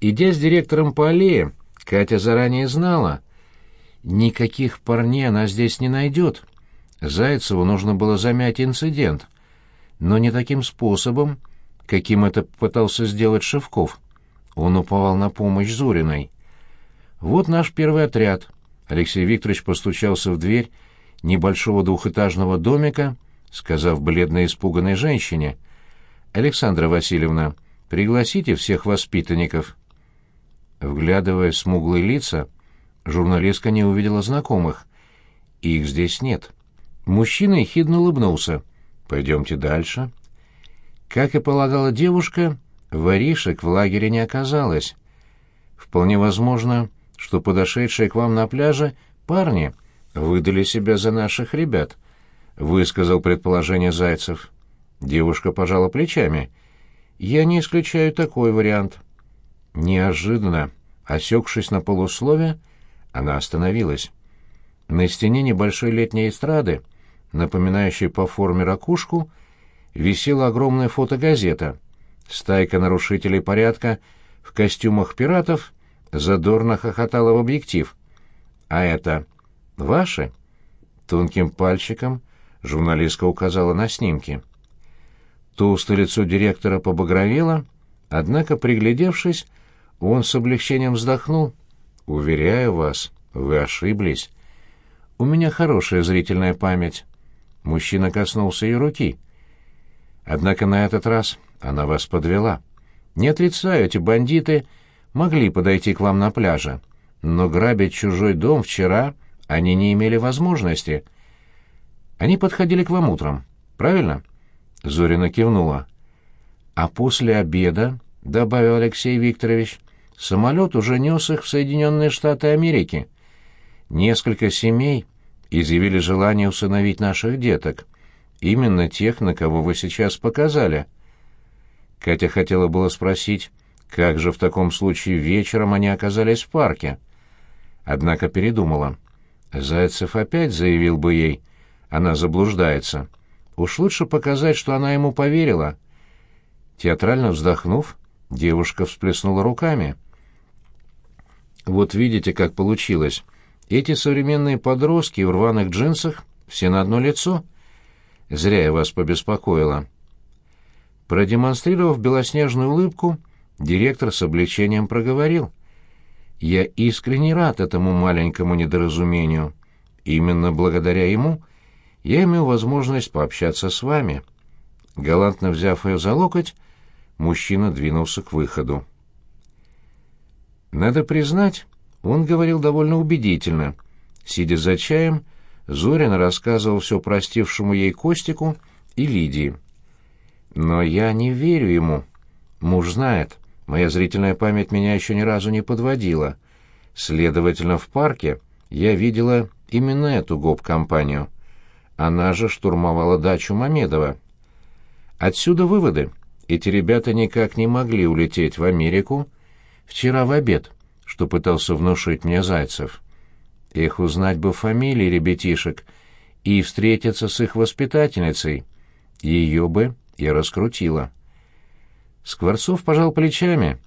Идя с директором по аллее, Катя заранее знала. Никаких парней она здесь не найдет. Зайцеву нужно было замять инцидент, но не таким способом, каким это пытался сделать Шевков. Он уповал на помощь Зуриной. «Вот наш первый отряд». Алексей Викторович постучался в дверь небольшого двухэтажного домика, сказав бледной испуганной женщине. «Александра Васильевна, пригласите всех воспитанников». Вглядывая в смуглые лица, журналистка не увидела знакомых. Их здесь нет. Мужчина ехидно улыбнулся. «Пойдемте дальше». Как и полагала девушка, воришек в лагере не оказалось. Вполне возможно, что подошедшие к вам на пляже парни выдали себя за наших ребят, высказал предположение Зайцев. Девушка пожала плечами. Я не исключаю такой вариант. Неожиданно, осекшись на полуслове, она остановилась. На стене небольшой летней эстрады, напоминающей по форме ракушку, висела огромная фотогазета. Стайка нарушителей порядка в костюмах пиратов задорно хохотала в объектив. «А это ваши?» Тонким пальчиком журналистка указала на снимки. Толстое лицо директора побагровело, однако, приглядевшись, он с облегчением вздохнул. «Уверяю вас, вы ошиблись. У меня хорошая зрительная память». Мужчина коснулся ее руки. Однако на этот раз она вас подвела. Не отрицаю, эти бандиты могли подойти к вам на пляже, но грабить чужой дом вчера они не имели возможности. Они подходили к вам утром, правильно?» Зорина кивнула. «А после обеда, — добавил Алексей Викторович, Самолет уже нес их в Соединенные Штаты Америки. Несколько семей изъявили желание усыновить наших деток. Именно тех, на кого вы сейчас показали. Катя хотела было спросить, как же в таком случае вечером они оказались в парке. Однако передумала. Зайцев опять заявил бы ей, она заблуждается. Уж лучше показать, что она ему поверила. Театрально вздохнув, девушка всплеснула руками — вот видите, как получилось. Эти современные подростки в рваных джинсах все на одно лицо. Зря я вас побеспокоила. Продемонстрировав белоснежную улыбку, директор с облегчением проговорил. «Я искренне рад этому маленькому недоразумению. Именно благодаря ему я имею возможность пообщаться с вами». Галантно взяв ее за локоть, мужчина двинулся к выходу. Надо признать, он говорил довольно убедительно. Сидя за чаем, Зорин рассказывал все простившему ей Костику и Лидии. Но я не верю ему. Муж знает, моя зрительная память меня еще ни разу не подводила. Следовательно, в парке я видела именно эту гоп-компанию. Она же штурмовала дачу Мамедова. Отсюда выводы. Эти ребята никак не могли улететь в Америку, Вчера в обед, что пытался внушить мне Зайцев. Их узнать бы фамилии ребятишек и встретиться с их воспитательницей. Ее бы я раскрутила. Скворцов пожал плечами.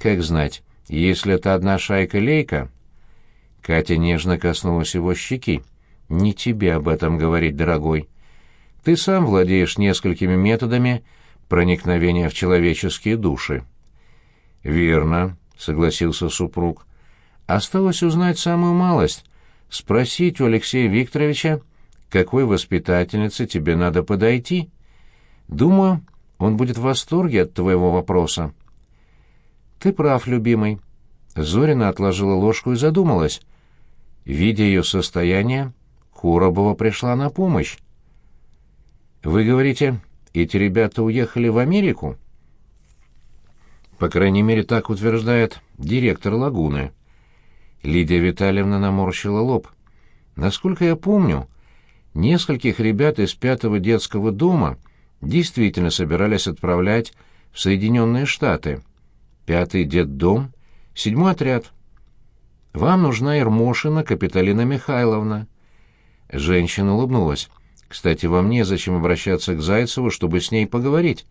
Как знать, если это одна шайка-лейка... Катя нежно коснулась его щеки. «Не тебе об этом говорить, дорогой. Ты сам владеешь несколькими методами проникновения в человеческие души». «Верно», согласился супруг. Осталось узнать самую малость, спросить у Алексея Викторовича, какой воспитательнице тебе надо подойти. Думаю, он будет в восторге от твоего вопроса. Ты прав, любимый. Зорина отложила ложку и задумалась. Видя ее состояние, Куробова пришла на помощь. Вы говорите, эти ребята уехали в Америку? По крайней мере, так утверждает директор лагуны. Лидия Витальевна наморщила лоб. Насколько я помню, нескольких ребят из пятого детского дома действительно собирались отправлять в Соединенные Штаты. Пятый детдом, седьмой отряд. Вам нужна Ермошина Капиталина Михайловна. Женщина улыбнулась. Кстати, вам незачем обращаться к Зайцеву, чтобы с ней поговорить.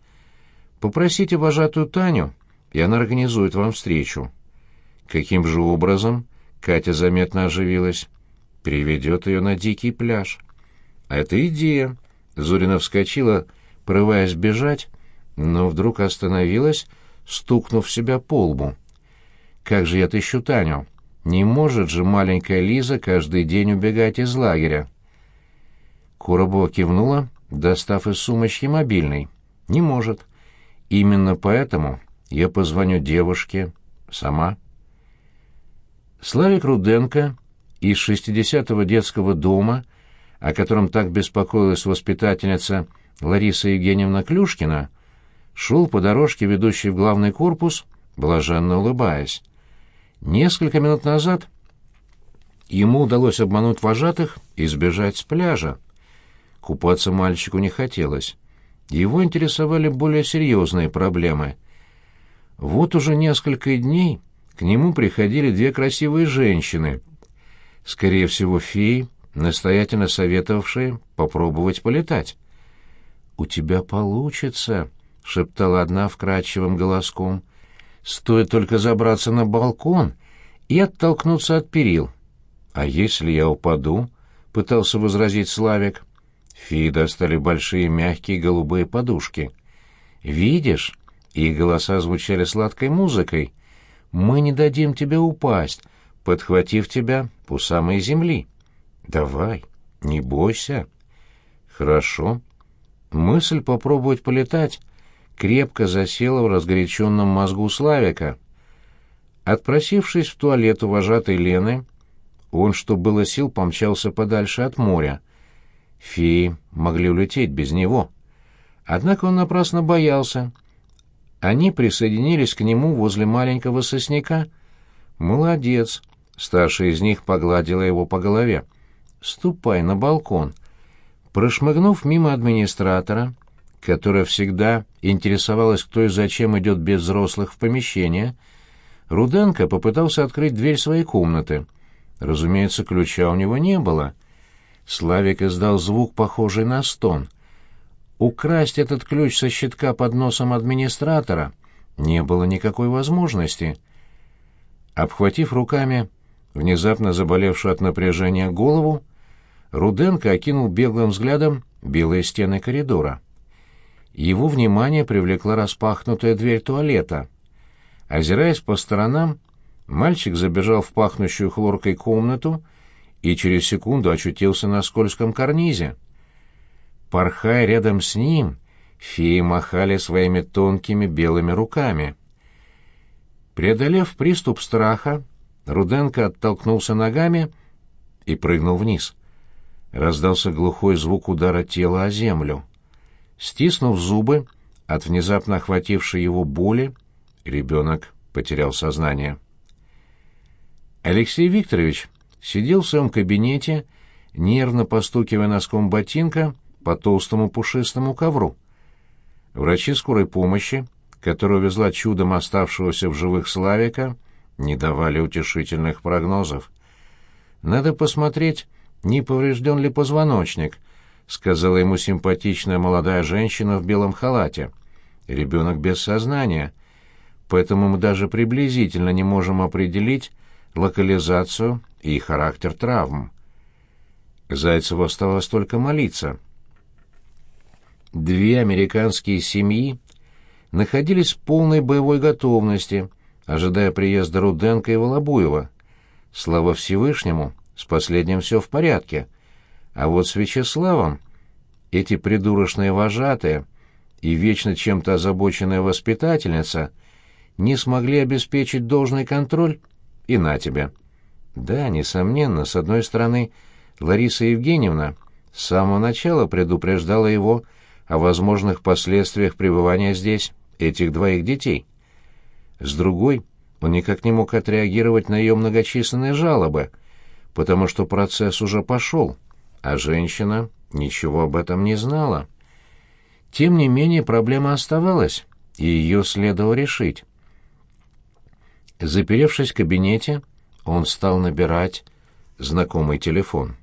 Попросите вожатую Таню и она организует вам встречу». «Каким же образом?» — Катя заметно оживилась. «Приведет ее на дикий пляж». «А «Это идея». Зорина вскочила, порываясь бежать, но вдруг остановилась, стукнув себя по лбу. «Как же я отыщу Таню? Не может же маленькая Лиза каждый день убегать из лагеря». Коробова кивнула, достав из сумочки мобильный. «Не может. Именно поэтому я позвоню девушке сама». Славик Руденко из 60-го детского дома, о котором так беспокоилась воспитательница Лариса Евгеньевна Клюшкина, шел по дорожке, ведущей в главный корпус, блаженно улыбаясь. Несколько минут назад ему удалось обмануть вожатых и сбежать с пляжа. Купаться мальчику не хотелось. Его интересовали более серьезные проблемы. Вот уже несколько дней к нему приходили две красивые женщины, скорее всего, феи, настоятельно советовавшие попробовать полетать. «У тебя получится», — шептала одна вкрадчивым голоском. «Стоит только забраться на балкон и оттолкнуться от перил». «А если я упаду?» — пытался возразить Славик. Феи достали большие мягкие голубые подушки. «Видишь?» — их голоса звучали сладкой музыкой. «Мы не дадим тебе упасть, подхватив тебя у самой земли. Давай, не бойся». «Хорошо». Мысль попробовать полетать крепко засела в разгоряченном мозгу Славика. Отпросившись в туалет у вожатой Лены, он, что было сил, помчался подальше от моря — Феи могли улететь без него. Однако он напрасно боялся. Они присоединились к нему возле маленького сосняка. «Молодец!» — старшая из них погладила его по голове. «Ступай на балкон». Прошмыгнув мимо администратора, которая всегда интересовалась, кто и зачем идет без взрослых в помещение, Руденко попытался открыть дверь своей комнаты. Разумеется, ключа у него не было — Славик издал звук, похожий на стон. Украсть этот ключ со щитка под носом администратора не было никакой возможности. Обхватив руками внезапно заболевшую от напряжения голову, Руденко окинул беглым взглядом белые стены коридора. Его внимание привлекла распахнутая дверь туалета. Озираясь по сторонам, мальчик забежал в пахнущую хлоркой комнату и через секунду очутился на скользком карнизе. Порхая рядом с ним, феи махали своими тонкими белыми руками. Преодолев приступ страха, Руденко оттолкнулся ногами и прыгнул вниз. Раздался глухой звук удара тела о землю. Стиснув зубы от внезапно охватившей его боли, ребенок потерял сознание. Алексей Викторович сидел в своем кабинете, нервно постукивая носком ботинка по толстому пушистому ковру. Врачи скорой помощи, которая везла чудом оставшегося в живых Славика, не давали утешительных прогнозов. «Надо посмотреть, не поврежден ли позвоночник», — сказала ему симпатичная молодая женщина в белом халате. «Ребенок без сознания, поэтому мы даже приблизительно не можем определить локализацию и характер травм. Зайцеву оставалось только молиться. Две американские семьи находились в полной боевой готовности, ожидая приезда Руденко и Волобуева. Слава Всевышнему, с последним все в порядке. А вот с Вячеславом эти придурочные вожатые и вечно чем-то озабоченная воспитательница не смогли обеспечить должный контроль, и на тебе. Да, несомненно, с одной стороны, Лариса Евгеньевна с самого начала предупреждала его о возможных последствиях пребывания здесь этих двоих детей. С другой, он никак не мог отреагировать на ее многочисленные жалобы, потому что процесс уже пошел, а женщина ничего об этом не знала. Тем не менее, проблема оставалась, и ее следовало решить. Заперевшись в кабинете, он стал набирать знакомый телефон.